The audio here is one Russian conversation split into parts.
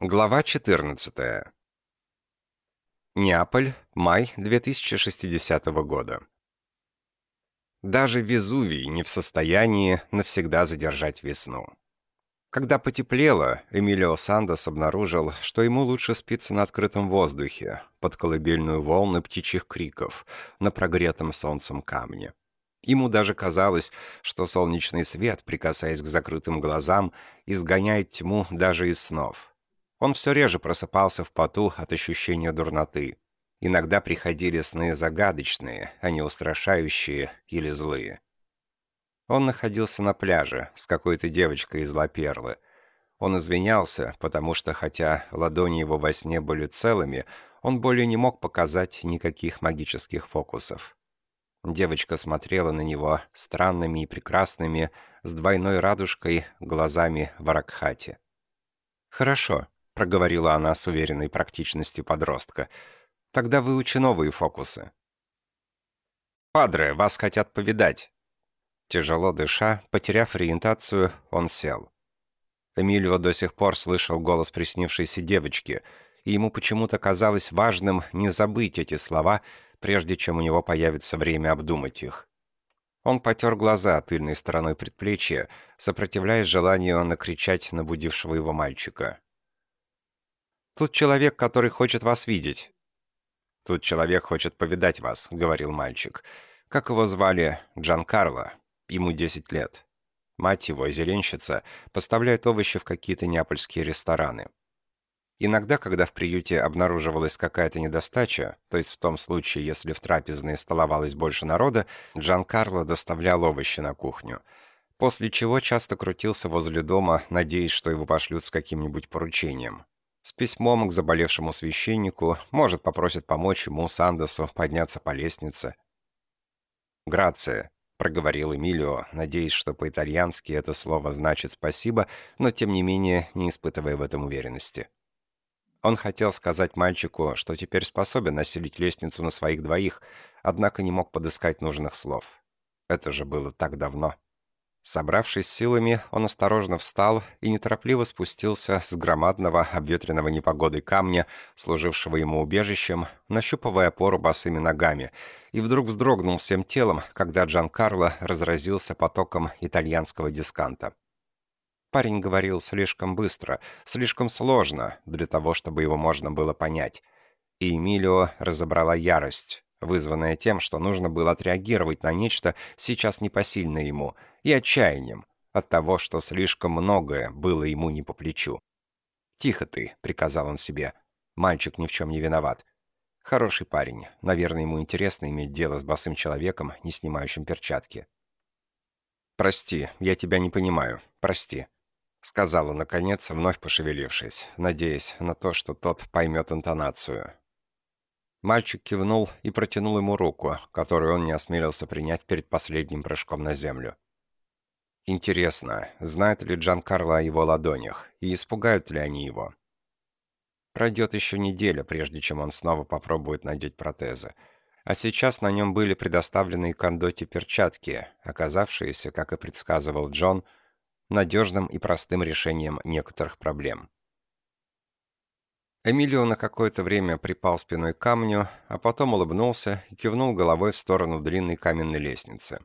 Глава 14. Неаполь, май 2060 года. Даже Везувий не в состоянии навсегда задержать весну. Когда потеплело, Эмилио Сандос обнаружил, что ему лучше спиться на открытом воздухе, под колыбельную волны птичьих криков, на прогретом солнцем камне. Ему даже казалось, что солнечный свет, прикасаясь к закрытым глазам, изгоняет тьму даже из снов. Он все реже просыпался в поту от ощущения дурноты. Иногда приходили сны загадочные, а не устрашающие или злые. Он находился на пляже с какой-то девочкой из Лаперлы. Он извинялся, потому что, хотя ладони его во сне были целыми, он более не мог показать никаких магических фокусов. Девочка смотрела на него странными и прекрасными, с двойной радужкой, глазами в Аракхате. «Хорошо», проговорила она с уверенной практичностью подростка. «Тогда выучи новые фокусы». «Падре, вас хотят повидать». Тяжело дыша, потеряв ориентацию, он сел. Эмилио до сих пор слышал голос приснившейся девочки, и ему почему-то казалось важным не забыть эти слова, прежде чем у него появится время обдумать их. Он потер глаза тыльной стороной предплечья, сопротивляясь желанию накричать на будившего его мальчика. Тут человек, который хочет вас видеть». «Тут человек хочет повидать вас», — говорил мальчик. «Как его звали? Джан Карло. Ему 10 лет. Мать его, зеленщица, поставляет овощи в какие-то неапольские рестораны. Иногда, когда в приюте обнаруживалась какая-то недостача, то есть в том случае, если в трапезной столовалось больше народа, Джан Карло доставлял овощи на кухню, после чего часто крутился возле дома, надеясь, что его пошлют с каким-нибудь поручением с письмом к заболевшему священнику, может, попросит помочь ему, Сандосу, подняться по лестнице. «Грация», — проговорил Эмилио, надеясь, что по-итальянски это слово значит «спасибо», но, тем не менее, не испытывая в этом уверенности. Он хотел сказать мальчику, что теперь способен населить лестницу на своих двоих, однако не мог подыскать нужных слов. Это же было так давно. Собравшись силами, он осторожно встал и неторопливо спустился с громадного, обветренного непогодой камня, служившего ему убежищем, нащупывая опору босыми ногами, и вдруг вздрогнул всем телом, когда Джан Карло разразился потоком итальянского дисканта. Парень говорил слишком быстро, слишком сложно для того, чтобы его можно было понять. И Эмилио разобрала ярость, вызванная тем, что нужно было отреагировать на нечто сейчас непосильное ему — и отчаянием от того, что слишком многое было ему не по плечу. «Тихо ты», — приказал он себе. «Мальчик ни в чем не виноват. Хороший парень. Наверное, ему интересно иметь дело с босым человеком, не снимающим перчатки». «Прости, я тебя не понимаю. Прости», — сказала, наконец, вновь пошевелившись, надеясь на то, что тот поймет интонацию. Мальчик кивнул и протянул ему руку, которую он не осмелился принять перед последним прыжком на землю. Интересно, знает ли Джан Карло о его ладонях, и испугают ли они его? Пройдет еще неделя, прежде чем он снова попробует надеть протезы. А сейчас на нем были предоставлены Кондоти перчатки, оказавшиеся, как и предсказывал Джон, надежным и простым решением некоторых проблем. Эмилио на какое-то время припал спиной к камню, а потом улыбнулся и кивнул головой в сторону длинной каменной лестницы.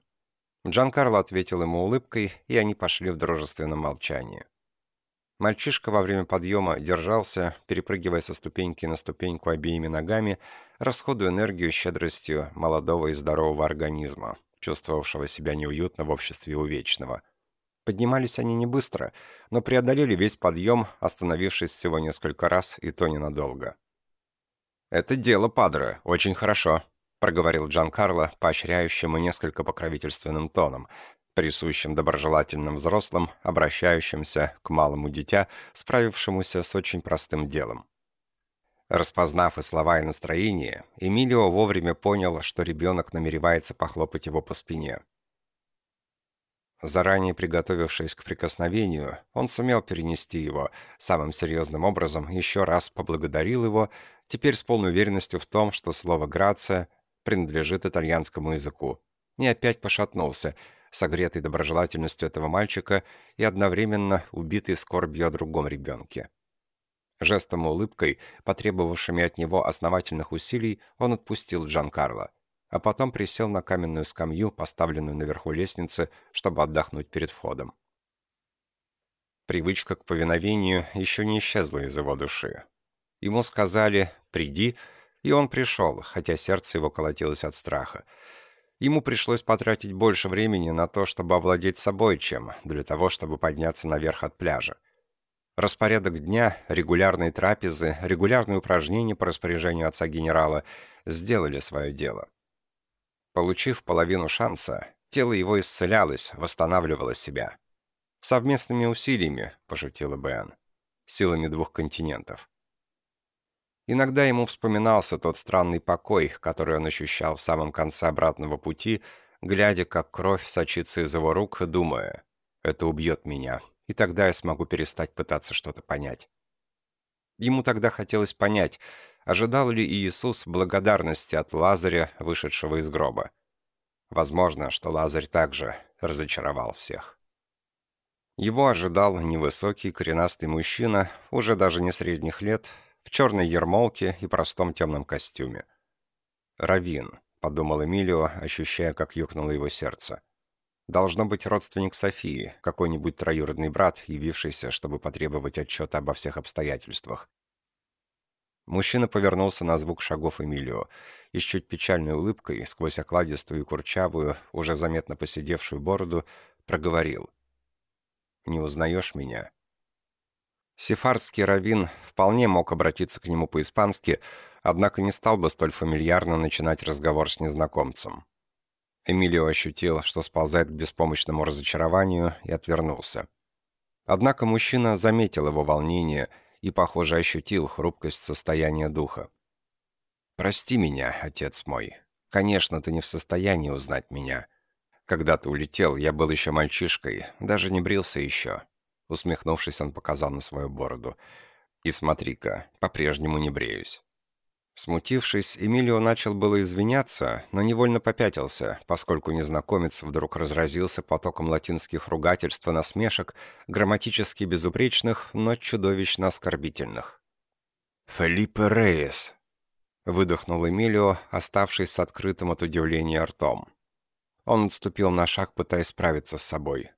Джан Карло ответил ему улыбкой, и они пошли в дружественном молчании. Мальчишка во время подъема держался, перепрыгивая со ступеньки на ступеньку обеими ногами, расходуя энергию щедростью молодого и здорового организма, чувствовавшего себя неуютно в обществе увечного. Поднимались они не быстро, но преодолели весь подъем, остановившись всего несколько раз, и то ненадолго. «Это дело, Падре, очень хорошо», проговорил Джан Карло поощряющим и несколько покровительственным тоном, присущим доброжелательным взрослым, обращающимся к малому дитя, справившемуся с очень простым делом. Распознав и слова, и настроение, Эмилио вовремя понял, что ребенок намеревается похлопать его по спине. Заранее приготовившись к прикосновению, он сумел перенести его, самым серьезным образом еще раз поблагодарил его, теперь с полной уверенностью в том, что слово «грация» принадлежит итальянскому языку. И опять пошатнулся, согретый доброжелательностью этого мальчика и одновременно убитый скорбью о другом ребенке. Жестом и улыбкой, потребовавшими от него основательных усилий, он отпустил Джан Карло, а потом присел на каменную скамью, поставленную наверху лестницы, чтобы отдохнуть перед входом. Привычка к повиновению еще не исчезла из его души. Ему сказали «приди», и он пришел, хотя сердце его колотилось от страха. Ему пришлось потратить больше времени на то, чтобы овладеть собой, чем для того, чтобы подняться наверх от пляжа. Распорядок дня, регулярные трапезы, регулярные упражнения по распоряжению отца генерала сделали свое дело. Получив половину шанса, тело его исцелялось, восстанавливало себя. «Совместными усилиями», — пошутила Бен, — «силами двух континентов». Иногда ему вспоминался тот странный покой, который он ощущал в самом конце обратного пути, глядя, как кровь сочится из его рук, думая, «Это убьет меня, и тогда я смогу перестать пытаться что-то понять». Ему тогда хотелось понять, ожидал ли Иисус благодарности от Лазаря, вышедшего из гроба. Возможно, что Лазарь также разочаровал всех. Его ожидал невысокий коренастый мужчина, уже даже не средних лет, в черной ермолке и простом темном костюме. «Равин», — подумал Эмилио, ощущая, как ёкнуло его сердце. «Должно быть родственник Софии, какой-нибудь троюродный брат, явившийся, чтобы потребовать отчета обо всех обстоятельствах». Мужчина повернулся на звук шагов Эмилио и с чуть печальной улыбкой, сквозь окладистую и курчавую, уже заметно посидевшую бороду, проговорил. «Не узнаешь меня?» Сефардский раввин вполне мог обратиться к нему по-испански, однако не стал бы столь фамильярно начинать разговор с незнакомцем. Эмилио ощутил, что сползает к беспомощному разочарованию, и отвернулся. Однако мужчина заметил его волнение и, похоже, ощутил хрупкость состояния духа. «Прости меня, отец мой. Конечно, ты не в состоянии узнать меня. Когда ты улетел, я был еще мальчишкой, даже не брился еще. Усмехнувшись, он показал на свою бороду. «И смотри-ка, по-прежнему не бреюсь». Смутившись, Эмилио начал было извиняться, но невольно попятился, поскольку незнакомец вдруг разразился потоком латинских ругательств и насмешек, грамматически безупречных, но чудовищно оскорбительных. «Фелиппе Рейес!» — выдохнул Эмилио, оставшись с открытым от удивления ртом. Он отступил на шаг, пытаясь справиться с собой.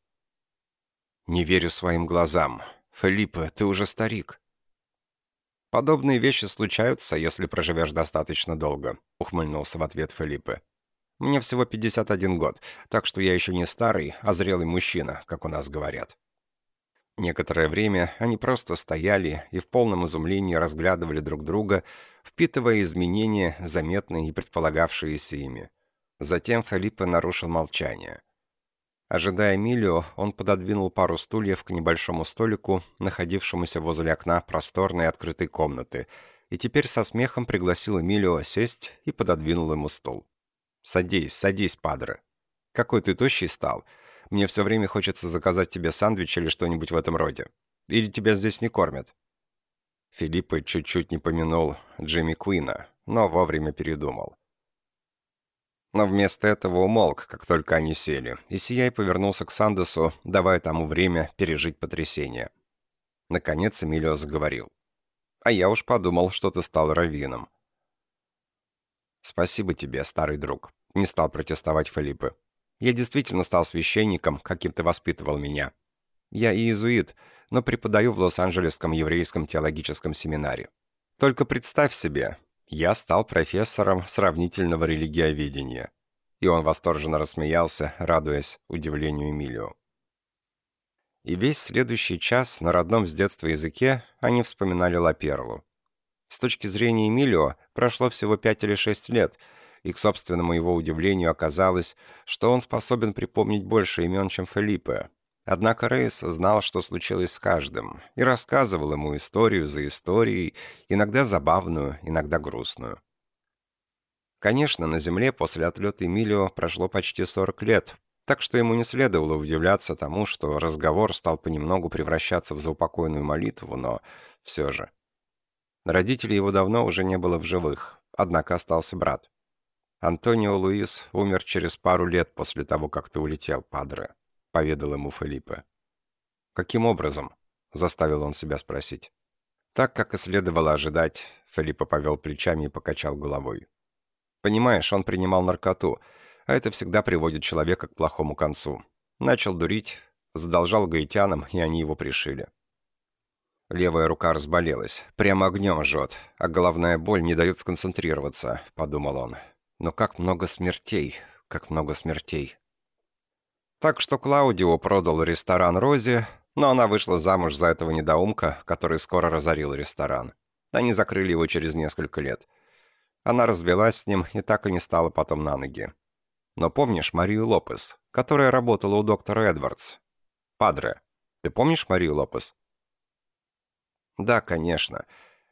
«Не верю своим глазам. Филиппе, ты уже старик». «Подобные вещи случаются, если проживешь достаточно долго», — ухмыльнулся в ответ Филиппе. «Мне всего 51 год, так что я еще не старый, а зрелый мужчина, как у нас говорят». Некоторое время они просто стояли и в полном изумлении разглядывали друг друга, впитывая изменения, заметные и предполагавшиеся ими. Затем Филиппе нарушил молчание. Ожидая Эмилио, он пододвинул пару стульев к небольшому столику, находившемуся возле окна просторной открытой комнаты, и теперь со смехом пригласил Эмилио сесть и пододвинул ему стул. «Садись, садись, падре. Какой ты тощий стал. Мне все время хочется заказать тебе сандвич или что-нибудь в этом роде. Или тебя здесь не кормят?» Филиппа чуть-чуть не помянул Джимми Куина, но вовремя передумал но вместо этого умолк, как только они сели, и Сияй повернулся к Сандесу, давая тому время пережить потрясение. Наконец Эмилио заговорил. «А я уж подумал, что ты стал раввином». «Спасибо тебе, старый друг», — не стал протестовать Филиппе. «Я действительно стал священником, каким ты воспитывал меня. Я иезуит, но преподаю в Лос-Анджелесском еврейском теологическом семинаре. Только представь себе, я стал профессором сравнительного религиоведения. И он восторженно рассмеялся, радуясь удивлению Эмилио. И весь следующий час на родном с детства языке они вспоминали Лаперлу. С точки зрения Эмилио прошло всего пять или шесть лет, и к собственному его удивлению оказалось, что он способен припомнить больше имен, чем Фелиппе, Однако Рейс знал, что случилось с каждым, и рассказывал ему историю за историей, иногда забавную, иногда грустную. Конечно, на Земле после отлета Эмилио прошло почти 40 лет, так что ему не следовало удивляться тому, что разговор стал понемногу превращаться в заупокойную молитву, но все же. Родителей его давно уже не было в живых, однако остался брат. Антонио Луис умер через пару лет после того, как ты улетел, Падре поведал ему Филиппе. «Каким образом?» — заставил он себя спросить. Так, как и следовало ожидать, Филиппа повел плечами и покачал головой. Понимаешь, он принимал наркоту, а это всегда приводит человека к плохому концу. Начал дурить, задолжал гаитянам, и они его пришили. Левая рука разболелась, прямо огнем жжет, а головная боль не дает сконцентрироваться, подумал он. Но как много смертей, как много смертей. Так что Клаудио продал ресторан Розе, но она вышла замуж за этого недоумка, который скоро разорил ресторан. Они закрыли его через несколько лет. Она развелась с ним и так и не стала потом на ноги. Но помнишь Марию Лопес, которая работала у доктора Эдвардс? Падре. Ты помнишь Марию Лопес? Да, конечно.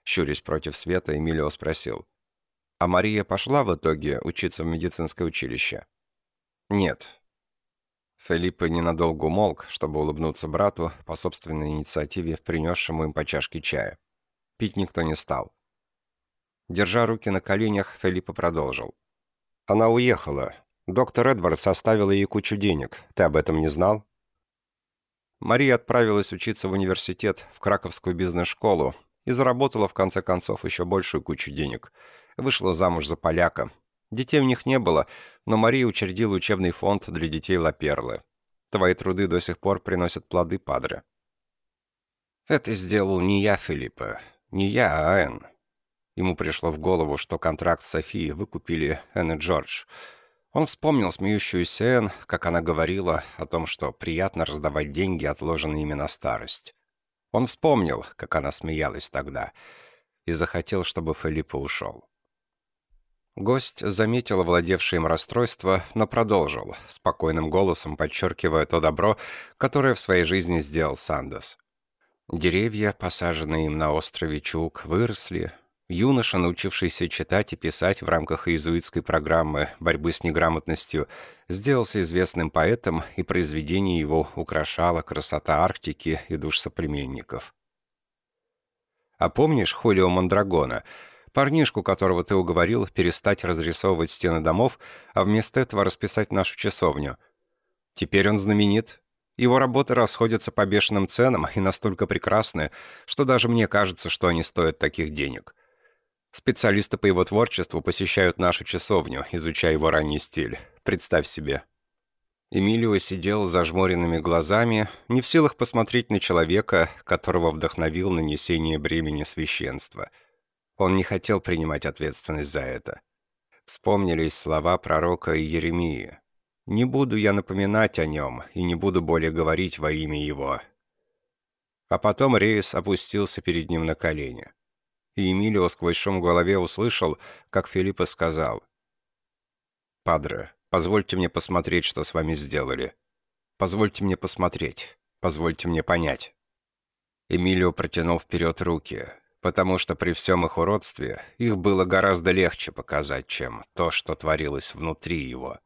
Щурясь против света, Эмилио спросил. А Мария пошла в итоге учиться в медицинское училище? Нет. Филиппа ненадолго умолк, чтобы улыбнуться брату по собственной инициативе, принесшему им по чашке чая. Пить никто не стал. Держа руки на коленях, Филиппа продолжил. «Она уехала. Доктор Эдвардс оставил ей кучу денег. Ты об этом не знал?» Мария отправилась учиться в университет, в Краковскую бизнес-школу, и заработала, в конце концов, еще большую кучу денег. Вышла замуж за поляка. Детей у них не было, но Мария учредила учебный фонд для детей Лаперлы. Твои труды до сих пор приносят плоды, падре. Это сделал не я, Филиппа. Не я, а Энн. Ему пришло в голову, что контракт с Софией выкупили Энн и Джордж — он вспомнил смеющуюся Энн, как она говорила о том, что приятно раздавать деньги, отложенные ими на старость. Он вспомнил, как она смеялась тогда, и захотел, чтобы Филиппа ушел. Гость заметил овладевшее им расстройство, но продолжил, спокойным голосом подчеркивая то добро, которое в своей жизни сделал Сандос. Деревья, посаженные им на острове Чук, выросли, Юноша, научившийся читать и писать в рамках иезуитской программы борьбы с неграмотностью, сделался известным поэтом, и произведение его украшало красота Арктики и душ соплеменников. А помнишь Холио Мандрагона, парнишку, которого ты уговорил перестать разрисовывать стены домов, а вместо этого расписать нашу часовню? Теперь он знаменит. Его работы расходятся по бешеным ценам и настолько прекрасны, что даже мне кажется, что они стоят таких денег. Специалисты по его творчеству посещают нашу часовню, изучая его ранний стиль. Представь себе. Эмилио сидел зажмуренными глазами, не в силах посмотреть на человека, которого вдохновил нанесение бремени священства. Он не хотел принимать ответственность за это. Вспомнились слова пророка Еремии. «Не буду я напоминать о нем, и не буду более говорить во имя его». А потом Рейс опустился перед ним на колени и Эмилио сквозь шум в голове услышал, как Филиппа сказал. «Падре, позвольте мне посмотреть, что с вами сделали. Позвольте мне посмотреть. Позвольте мне понять». Эмилио протянул вперед руки, потому что при всем их уродстве их было гораздо легче показать, чем то, что творилось внутри его.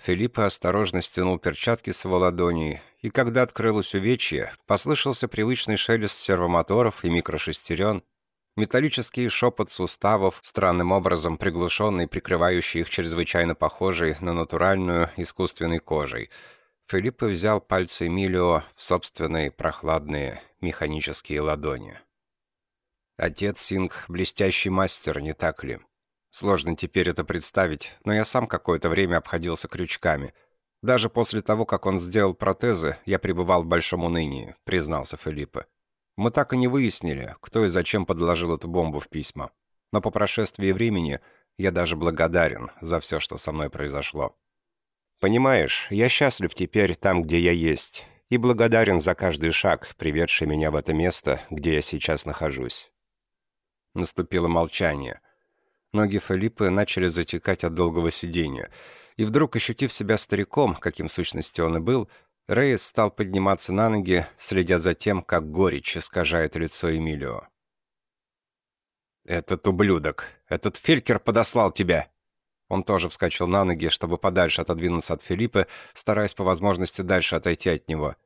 Филиппа осторожно стянул перчатки с его ладоней, и когда открылось увечье, послышался привычный шелест сервомоторов и микрошестерен, Металлический шепот суставов, странным образом приглушенный, прикрывающий их чрезвычайно похожей на натуральную искусственной кожей. Филипп взял пальцы Эмилио в собственные прохладные механические ладони. Отец Синг — блестящий мастер, не так ли? Сложно теперь это представить, но я сам какое-то время обходился крючками. Даже после того, как он сделал протезы, я пребывал в большом унынии, признался Филиппа. Мы так и не выяснили, кто и зачем подложил эту бомбу в письма. Но по прошествии времени я даже благодарен за все, что со мной произошло. Понимаешь, я счастлив теперь там, где я есть, и благодарен за каждый шаг, приведший меня в это место, где я сейчас нахожусь. Наступило молчание. Ноги Филиппа начали затекать от долгого сидения, и вдруг, ощутив себя стариком, каким в сущности он и был, Рейс стал подниматься на ноги, следя за тем, как горечь искажает лицо Эмилио. «Этот ублюдок! Этот Фелькер подослал тебя!» Он тоже вскочил на ноги, чтобы подальше отодвинуться от Филиппа, стараясь по возможности дальше отойти от него.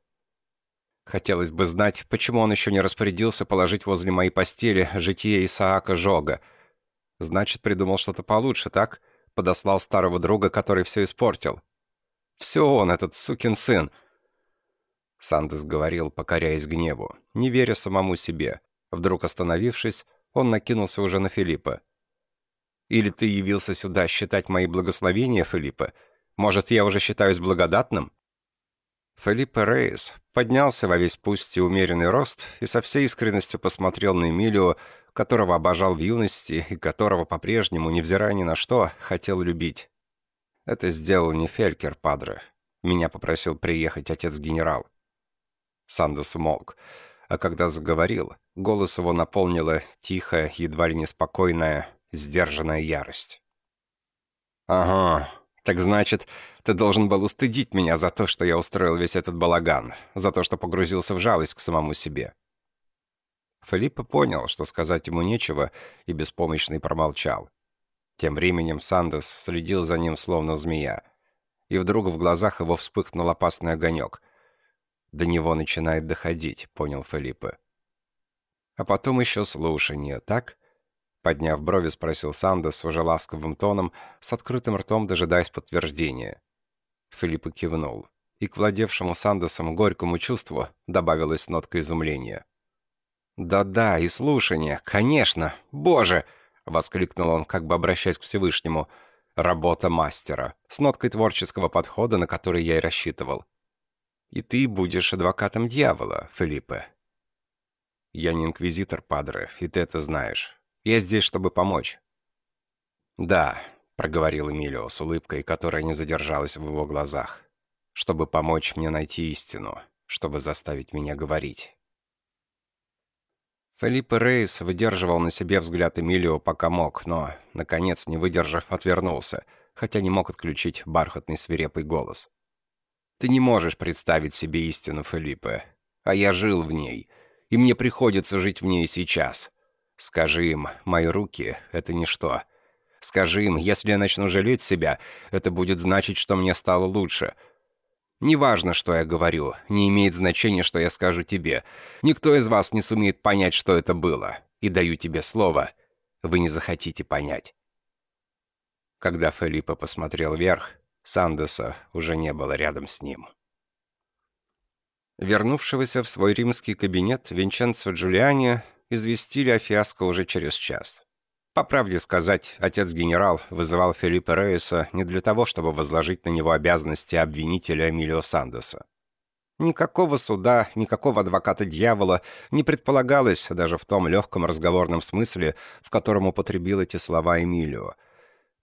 Хотелось бы знать, почему он еще не распорядился положить возле моей постели житие Исаака Жога. Значит, придумал что-то получше, так? Подослал старого друга, который все испортил. Все он, этот сукин сын. Сандес говорил, покоряясь гневу, не веря самому себе. Вдруг остановившись, он накинулся уже на Филиппа. «Или ты явился сюда считать мои благословения, Филиппа? Может, я уже считаюсь благодатным?» Филиппе Рейс поднялся во весь пусть и умеренный рост и со всей искренностью посмотрел на Эмилио, которого обожал в юности и которого по-прежнему, невзирая ни на что, хотел любить. Это сделал не Фелькер, падре. Меня попросил приехать отец-генерал. Сандос умолк, а когда заговорил, голос его наполнила тихая, едва ли неспокойная, сдержанная ярость. «Ага, так значит, ты должен был устыдить меня за то, что я устроил весь этот балаган, за то, что погрузился в жалость к самому себе». Филиппа понял, что сказать ему нечего, и беспомощный промолчал. Тем временем Сандес следил за ним, словно змея. И вдруг в глазах его вспыхнул опасный огонек. До него начинает доходить, понял Филиппе. А потом еще слушание, так? Подняв брови, спросил Сандес уже ласковым тоном, с открытым ртом дожидаясь подтверждения. Филиппа кивнул. И к владевшему Сандесом горькому чувству добавилась нотка изумления. «Да-да, и слушание, конечно! Боже!» — воскликнул он, как бы обращаясь к Всевышнему. «Работа мастера, с ноткой творческого подхода, на который я и рассчитывал. И ты будешь адвокатом дьявола, Филиппе». «Я не инквизитор, падре, и ты это знаешь. Я здесь, чтобы помочь». «Да», — проговорил Эмилио с улыбкой, которая не задержалась в его глазах, «чтобы помочь мне найти истину, чтобы заставить меня говорить». Филиппе Рейс выдерживал на себе взгляд Эмилио пока мог, но, наконец, не выдержав, отвернулся, хотя не мог отключить бархатный свирепый голос. «Ты не можешь представить себе истину, Филиппе, а я жил в ней, и мне приходится жить в ней сейчас. Скажи им, мои руки — это ничто. Скажи им, если я начну жалеть себя, это будет значить, что мне стало лучше». Неважно, что я говорю, не имеет значения, что я скажу тебе. Никто из вас не сумеет понять, что это было. И даю тебе слово, вы не захотите понять. Когда Фелиппа посмотрел вверх, Сандеса уже не было рядом с ним. Вернувшегося в свой римский кабинет Винченцо Джулиани известили о фиаско уже через час. По правде сказать, отец-генерал вызывал Филиппа Рейса не для того, чтобы возложить на него обязанности обвинителя Эмилио Сандеса. Никакого суда, никакого адвоката дьявола не предполагалось даже в том легком разговорном смысле, в котором употребил эти слова Эмилио.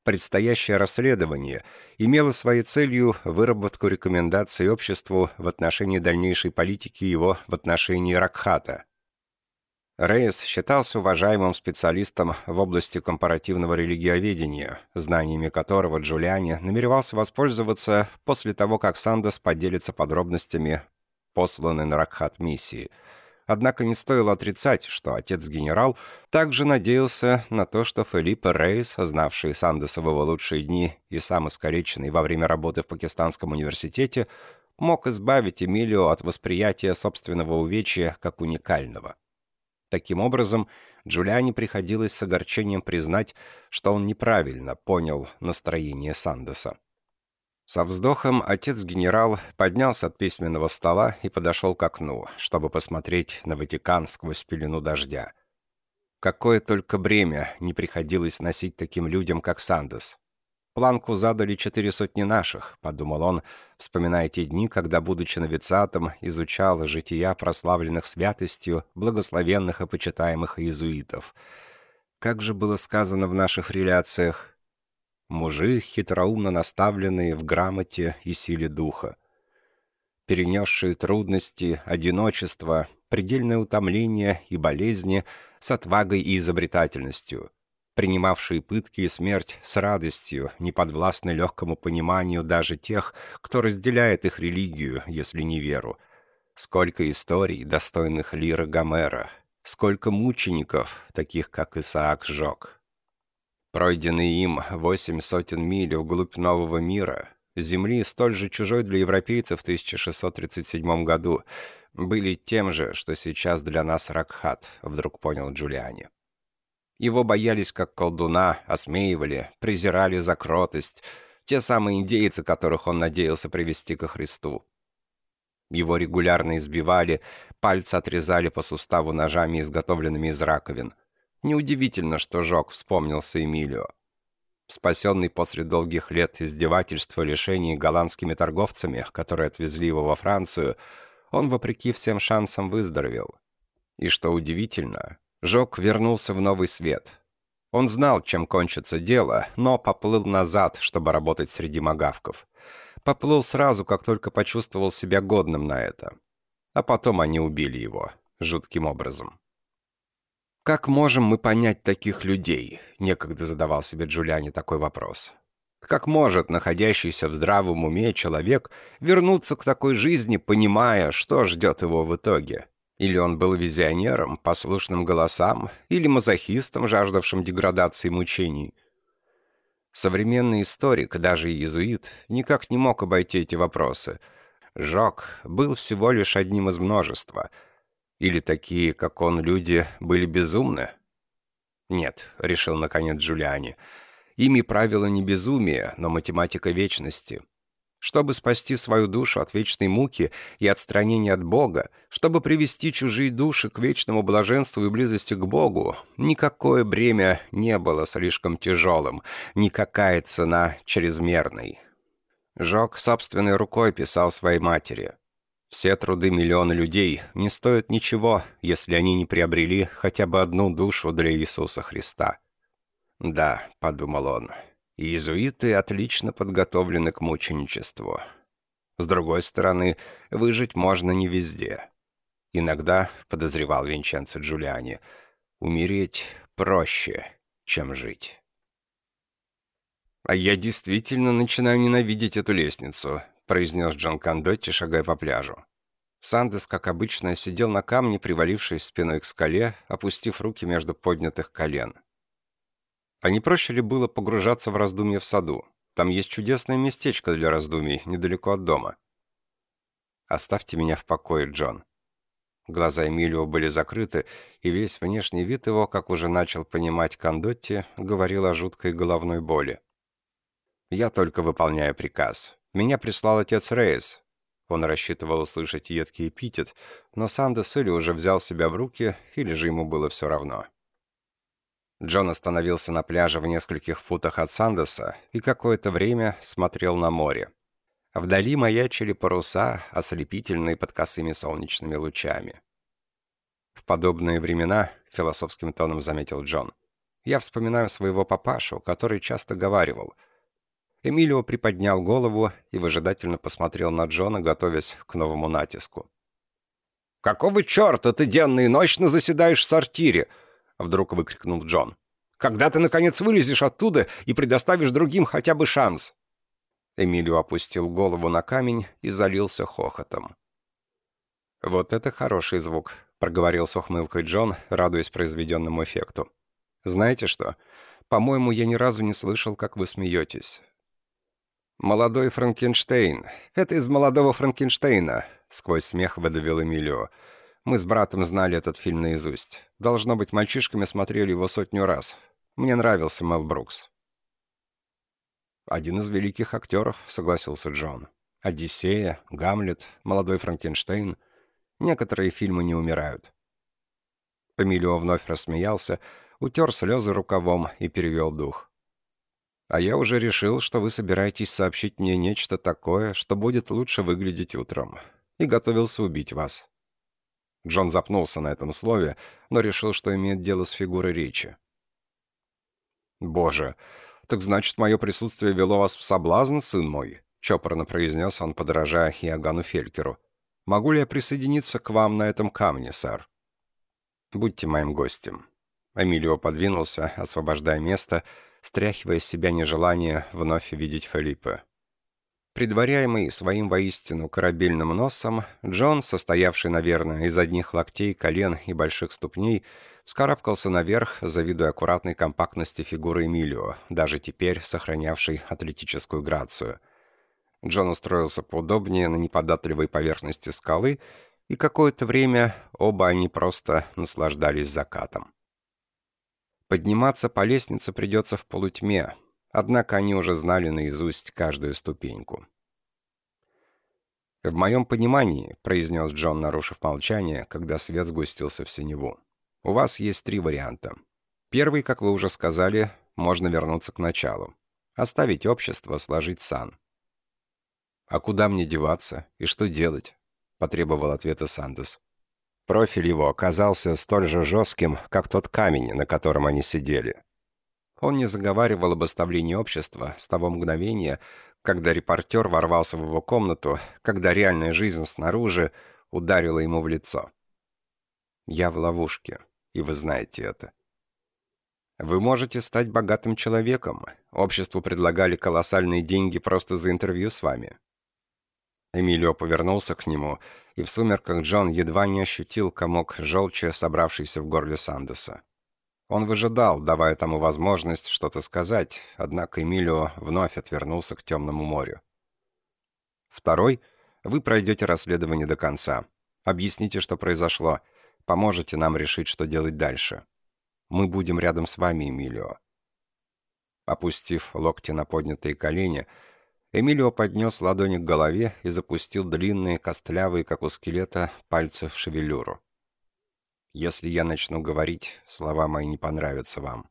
Предстоящее расследование имело своей целью выработку рекомендаций обществу в отношении дальнейшей политики его в отношении Ракхата, Рейс считался уважаемым специалистом в области компаративного религиоведения, знаниями которого Джулиани намеревался воспользоваться после того, как Сандос поделится подробностями посланной на Ракхат миссии. Однако не стоило отрицать, что отец-генерал также надеялся на то, что Филипп Рейс, знавший Сандоса в его лучшие дни и сам искалеченный во время работы в Пакистанском университете, мог избавить Эмилио от восприятия собственного увечья как уникального. Таким образом, Джулиане приходилось с огорчением признать, что он неправильно понял настроение Сандеса. Со вздохом отец-генерал поднялся от письменного стола и подошел к окну, чтобы посмотреть на Ватикан сквозь пелену дождя. Какое только бремя не приходилось носить таким людям, как Сандес. Планку задали четыре сотни наших, подумал он, вспоминая те дни, когда, будучи новицатом, изучал жития прославленных святостью, благословенных и почитаемых иезуитов. Как же было сказано в наших реляциях? Мужи, хитроумно наставленные в грамоте и силе духа. Перенесшие трудности, одиночество, предельное утомление и болезни с отвагой и изобретательностью — принимавшие пытки и смерть с радостью, не подвластны легкому пониманию даже тех, кто разделяет их религию, если не веру. Сколько историй, достойных лира Гомера, сколько мучеников, таких как Исаак Жок. Пройденные им восемь сотен миль вглубь нового мира, земли, столь же чужой для европейцев в 1637 году, были тем же, что сейчас для нас Ракхат, вдруг понял Джулиани. Его боялись как колдуна, осмеивали, презирали за кротость, те самые индейцы, которых он надеялся привести ко Христу. Его регулярно избивали, Пальцы отрезали по суставу ножами, изготовленными из раковин. Неудивительно, что Жок вспомнился Эмилио. Спасенный после долгих лет издевательства и лишений голландскими торговцами, которые отвезли его во Францию, он, вопреки всем шансам, выздоровел. И что удивительно, Жок вернулся в новый свет. Он знал, чем кончится дело, но поплыл назад, чтобы работать среди магавков. Поплыл сразу, как только почувствовал себя годным на это. А потом они убили его. Жутким образом. «Как можем мы понять таких людей?» — некогда задавал себе Джулиани такой вопрос. Как может находящийся в здравом уме человек вернуться к такой жизни, понимая, что ждет его в итоге? Или он был визионером, послушным голосам, или мазохистом, жаждавшим деградации мучений? Современный историк, даже иезуит, никак не мог обойти эти вопросы. Жок был всего лишь одним из множества — или такие, как он, люди были безумны? Нет, решил наконец Джулиани. Ими правило не безумие, но математика вечности. Чтобы спасти свою душу от вечной муки и отстранения от Бога, чтобы привести чужие души к вечному блаженству и близости к Богу, никакое бремя не было слишком тяжелым, никакая цена чрезмерной. Жок собственной рукой писал своей матери. Все труды миллиона людей не стоят ничего, если они не приобрели хотя бы одну душу для Иисуса Христа. «Да», — подумал он, — «иезуиты отлично подготовлены к мученичеству. С другой стороны, выжить можно не везде. Иногда, — подозревал Винченцо Джулиани, — умереть проще, чем жить». «А я действительно начинаю ненавидеть эту лестницу», — произнес Джон Кандотти, шагая по пляжу. Сандес, как обычно, сидел на камне, привалившись спиной к скале, опустив руки между поднятых колен. А не проще ли было погружаться в раздумья в саду? Там есть чудесное местечко для раздумий, недалеко от дома. «Оставьте меня в покое, Джон». Глаза Эмилио были закрыты, и весь внешний вид его, как уже начал понимать Кондотти, говорил о жуткой головной боли. «Я только выполняю приказ. Меня прислал отец Рейс. Он рассчитывал услышать едкий эпитет, но Сандес или уже взял себя в руки, или же ему было все равно. Джон остановился на пляже в нескольких футах от Сандеса и какое-то время смотрел на море. Вдали маячили паруса, ослепительные под косыми солнечными лучами. «В подобные времена», — философским тоном заметил Джон, — «я вспоминаю своего папашу, который часто говаривал — Эмилио приподнял голову и выжидательно посмотрел на Джона, готовясь к новому натиску. «Какого черта ты денно и ночно заседаешь в сортире?» — вдруг выкрикнул Джон. «Когда ты, наконец, вылезешь оттуда и предоставишь другим хотя бы шанс?» Эмилио опустил голову на камень и залился хохотом. «Вот это хороший звук», — проговорил с ухмылкой Джон, радуясь произведенному эффекту. «Знаете что? По-моему, я ни разу не слышал, как вы смеетесь. «Молодой Франкенштейн. Это из молодого Франкенштейна», — сквозь смех выдавил Эмилио. «Мы с братом знали этот фильм наизусть. Должно быть, мальчишками смотрели его сотню раз. Мне нравился Мел Брукс». «Один из великих актеров», — согласился Джон. «Одиссея, Гамлет, Молодой Франкенштейн. Некоторые фильмы не умирают». Эмилио вновь рассмеялся, утер слезы рукавом и перевел дух. А я уже решил, что вы собираетесь сообщить мне нечто такое, что будет лучше выглядеть утром. И готовился убить вас». Джон запнулся на этом слове, но решил, что имеет дело с фигурой речи. «Боже, так значит, мое присутствие вело вас в соблазн, сын мой?» — чопорно произнес он, подражая Хиагану Фелькеру. «Могу ли я присоединиться к вам на этом камне, сэр?» «Будьте моим гостем». Эмилио подвинулся, освобождая место, — стряхивая с себя нежелание вновь видеть Филиппа. Предваряемый своим воистину корабельным носом, Джон, состоявший, наверное, из одних локтей, колен и больших ступней, вскарабкался наверх, завидуя аккуратной компактности фигуры Эмилио, даже теперь сохранявшей атлетическую грацию. Джон устроился поудобнее на неподатливой поверхности скалы, и какое-то время оба они просто наслаждались закатом. Подниматься по лестнице придется в полутьме, однако они уже знали наизусть каждую ступеньку. «В моем понимании», — произнес Джон, нарушив молчание, когда свет сгустился в синеву, — «у вас есть три варианта. Первый, как вы уже сказали, можно вернуться к началу. Оставить общество, сложить сан. «А куда мне деваться? И что делать?» — потребовал ответа Сандес. Профиль его оказался столь же жестким, как тот камень, на котором они сидели. Он не заговаривал об оставлении общества с того мгновения, когда репортер ворвался в его комнату, когда реальная жизнь снаружи ударила ему в лицо. «Я в ловушке, и вы знаете это. Вы можете стать богатым человеком. Обществу предлагали колоссальные деньги просто за интервью с вами». Эмилио повернулся к нему, и в сумерках Джон едва не ощутил комок желчи, собравшийся в горле Сандеса. Он выжидал, давая тому возможность что-то сказать, однако Эмилио вновь отвернулся к темному морю. Второй — вы пройдете расследование до конца. Объясните, что произошло. Поможете нам решить, что делать дальше. Мы будем рядом с вами, Эмилио». Опустив локти на поднятые колени, Эмилио поднес ладони к голове и запустил длинные, костлявые, как у скелета, пальцы в шевелюру. Если я начну говорить, слова мои не понравятся вам.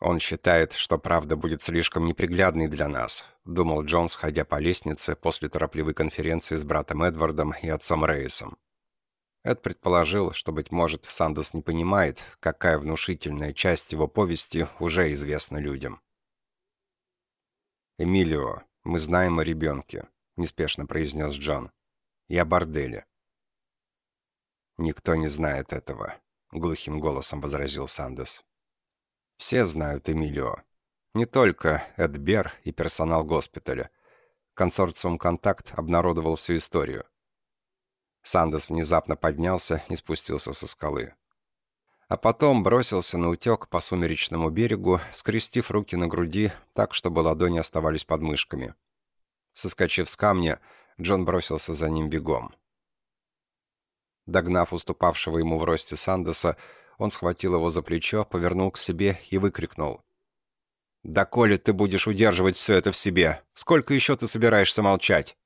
«Он считает, что правда будет слишком неприглядной для нас», — думал Джон, сходя по лестнице после торопливой конференции с братом Эдвардом и отцом Рейсом. Эд предположил, что, быть может, Сандос не понимает, какая внушительная часть его повести уже известна людям. «Эмилио, мы знаем о ребенке», — неспешно произнес Джон. «И о борделе. «Никто не знает этого», — глухим голосом возразил Сандес. «Все знают Эмилио. Не только Эдбер и персонал госпиталя. Консорциум «Контакт» обнародовал всю историю». Сандес внезапно поднялся и спустился со скалы. А потом бросился на утек по сумеречному берегу, скрестив руки на груди так, чтобы ладони оставались под мышками. Соскочив с камня, Джон бросился за ним бегом. Догнав уступавшего ему в росте Сандеса, он схватил его за плечо, повернул к себе и выкрикнул. «Да коли ты будешь удерживать все это в себе? Сколько еще ты собираешься молчать?»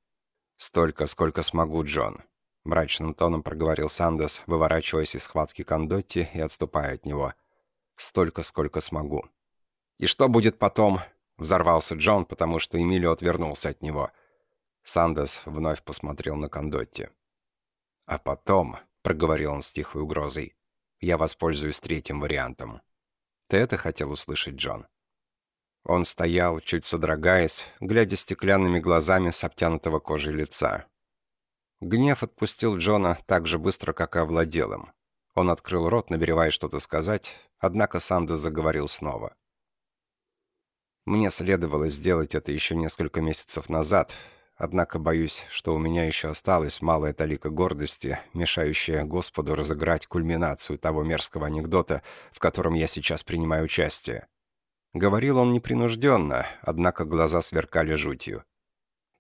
«Столько, сколько смогу, Джон», — мрачным тоном проговорил Сандес, выворачиваясь из схватки Кондотти и отступая от него. «Столько, сколько смогу». «И что будет потом?» — взорвался Джон, потому что Эмилио отвернулся от него. Сандес вновь посмотрел на Кондотти. «А потом», — проговорил он с тихой угрозой, — «я воспользуюсь третьим вариантом». «Ты это хотел услышать, Джон?» Он стоял, чуть содрогаясь, глядя стеклянными глазами с обтянутого кожей лица. Гнев отпустил Джона так же быстро, как и овладел им. Он открыл рот, наберевая что-то сказать, однако Сандес заговорил снова. «Мне следовало сделать это еще несколько месяцев назад, Однако боюсь, что у меня еще осталась малая талика гордости, мешающая Господу разыграть кульминацию того мерзкого анекдота, в котором я сейчас принимаю участие. Говорил он непринужденно, однако глаза сверкали жутью.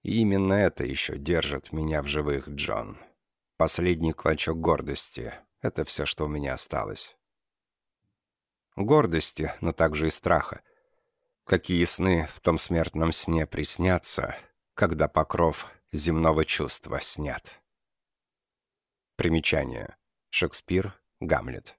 И именно это еще держит меня в живых, Джон. Последний клочок гордости — это все, что у меня осталось. Гордости, но также и страха. Какие сны в том смертном сне приснятся — когда покров земного чувства снят. Примечание. Шекспир, Гамлет.